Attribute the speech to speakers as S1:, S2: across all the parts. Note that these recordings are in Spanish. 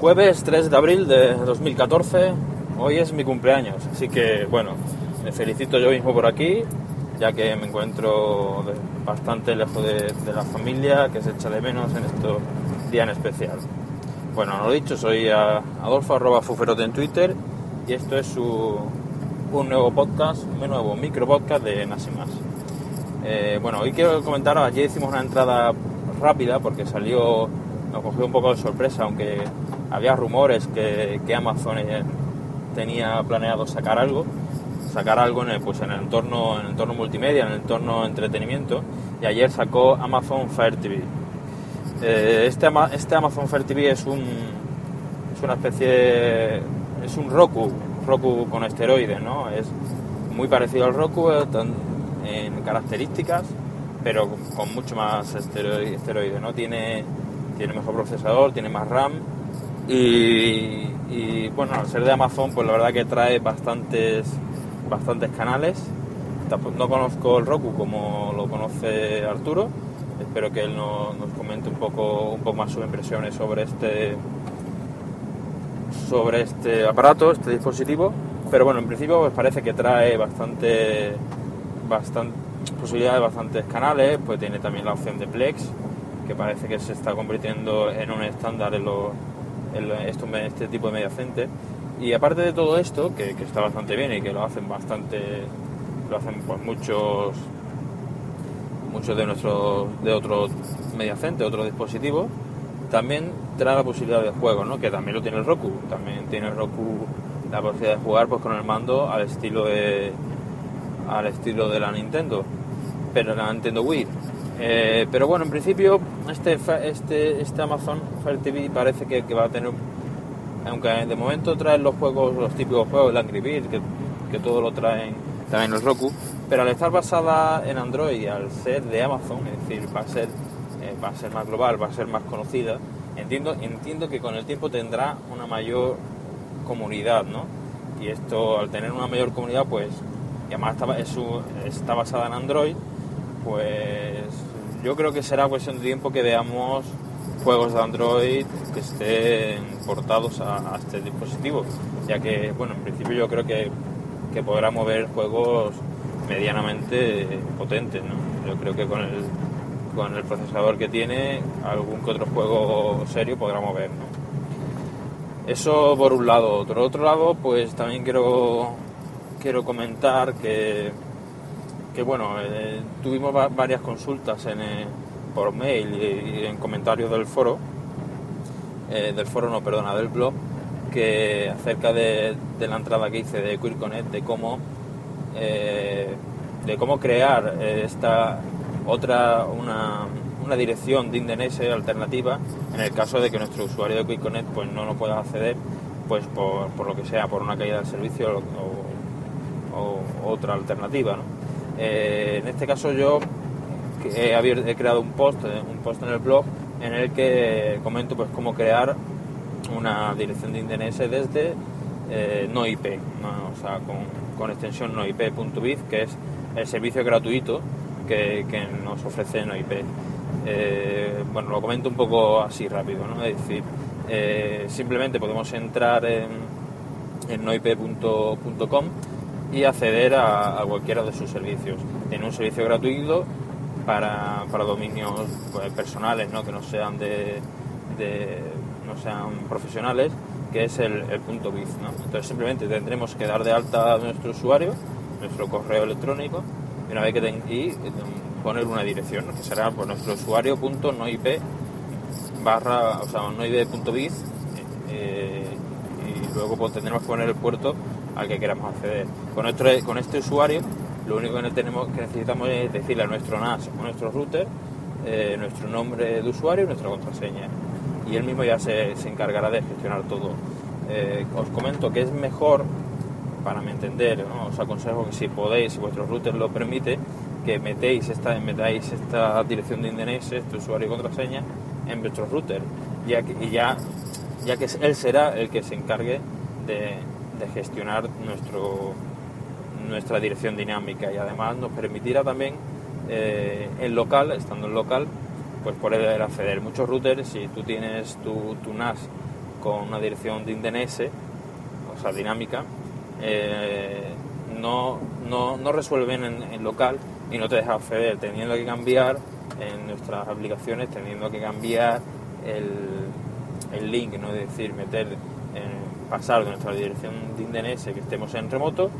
S1: Jueves 3 de abril de 2014, hoy es mi cumpleaños, así que bueno, me felicito yo mismo por aquí, ya que me encuentro bastante lejos de, la familia, que se echa de menos en estos días en especial. Bueno, no lo dicho, soy Adolfo Fuferote en Twitter y esto es un nuevo podcast, un nuevo micro podcast de Nasimas. Eh, bueno, hoy quiero comentar, ayer hicimos una entrada rápida porque salió, nos cogió un poco de sorpresa, aunque había rumores que, Amazon eh, tenía planeado sacar algo, sacar algo en el, pues en el entorno, en el entorno multimedia, en el entorno entretenimiento, y ayer sacó Amazon Fire TV. Eh, este, este, Amazon Fire TV es un es una especie es un Roku, Roku con esteroides, ¿no? Es muy parecido al Roku eh, en características, pero con mucho más esteroides, ¿no? Tiene, tiene mejor procesador, tiene más RAM y, bueno, al ser de Amazon, pues la verdad que trae bastantes, bastantes canales. No conozco el Roku como lo conoce Arturo. Espero que él nos, comente un poco, un poco más sus impresiones sobre este, sobre este aparato, este dispositivo. Pero bueno, en principio pues parece que trae bastante, bastante posibilidades de bastantes canales. Pues tiene también la opción de Plex, que parece que se está convirtiendo en un estándar en los este tipo de media center. Y aparte de todo esto, que, está bastante bien y que lo hacen bastante, lo hacen pues muchos muchos de nuestros de otros media center, otros dispositivos, también trae la posibilidad de juego, ¿no? que también lo tiene el Roku, también tiene el Roku la posibilidad de jugar pues con el mando al estilo de al estilo de la Nintendo, pero la Nintendo Wii. Eh, pero bueno, en principio este, este, este Amazon Fire TV parece que, va a tener, aunque de momento traen los juegos, los típicos juegos, de Angry Birds, que, que todo lo traen también los Roku, pero al estar basada en Android y al ser de Amazon, es decir, va a ser, eh, va a ser más global, va a ser más conocida, entiendo, entiendo que con el tiempo tendrá una mayor comunidad, ¿no? Y esto, al tener una mayor comunidad, pues, y además está basada en Android, pues yo creo que será cuestión de tiempo que veamos juegos de Android que estén portados a, este dispositivo, ya que, bueno, en principio yo creo que, que podrá mover juegos medianamente potentes, ¿no? Yo creo que con el, con el procesador que tiene, algún que otro juego serio podrá mover. Eso por un lado. Por otro lado, pues también quiero, quiero comentar que que bueno, eh, tuvimos varias consultas en, eh, por mail y, en comentarios del foro, eh, del foro no, perdona, del blog, que acerca de, la entrada que hice de QueerConnect, de cómo, de cómo crear esta otra, una, una dirección de Indonesia alternativa en el caso de que nuestro usuario de QuickConnect pues no lo pueda acceder pues por, por lo que sea, por una caída del servicio o, otra alternativa. Eh, en este caso yo he, creado un post, eh, un post en el blog en el que comento pues cómo crear una dirección de INDNS desde eh, no IP, o sea, con, extensión noip.biz, que es el servicio gratuito que, nos ofrece NoIP. bueno, lo comento un poco así rápido, ¿no? Es decir, simplemente podemos entrar en, en noip.com y acceder a, cualquiera de sus servicios. Tiene un servicio gratuito para, dominios pues, personales, ¿no? que no sean de, no sean profesionales, que es el, punto biz. Entonces simplemente tendremos que dar de alta a nuestro usuario, nuestro correo electrónico, y una vez que y poner una dirección, que será por nuestro usuario punto no IP barra, o sea, no IP.biz eh, y luego pues, tendremos que poner el puerto al que queramos acceder. Con, nuestro, con este usuario, lo único que, tenemos, que necesitamos es decirle a nuestro NAS o nuestro router eh, nuestro nombre de usuario y nuestra contraseña. Y él mismo ya se, encargará de gestionar todo. Eh, os comento que es mejor, para mi entender, os aconsejo que si podéis, si vuestro router lo permite, que metéis esta, metáis esta dirección de DNS, este usuario y contraseña, en vuestro router, ya que, y ya, ya que él será el que se encargue de, de gestionar nuestro, nuestra dirección dinámica y además nos permitirá también eh, en local, estando en local, pues poder acceder. Muchos routers, si tú tienes tu, NAS con una dirección de DNS, o sea, dinámica, eh, no, no, no, resuelven en, local y no te deja acceder, teniendo que cambiar en nuestras aplicaciones, teniendo que cambiar el, el link, ¿no? es decir, meter, pasar de nuestra dirección de DNS que estemos en remoto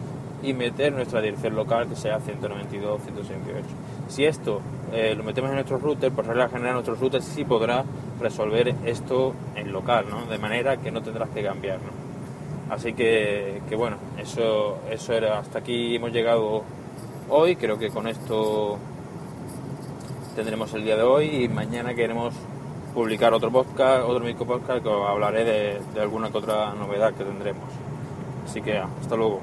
S1: y meter nuestra dirección local que sea 192, 168. Si esto eh, lo metemos en nuestro router, por regla general nuestro router sí podrá resolver esto en local, ¿no? de manera que no tendrás que cambiar. ¿no? Así que, que, bueno, eso, eso era, hasta aquí hemos llegado hoy, creo que con esto tendremos el día de hoy y mañana queremos publicar otro podcast, otro micro podcast que os hablaré de, de alguna que otra novedad que tendremos. Así que hasta luego.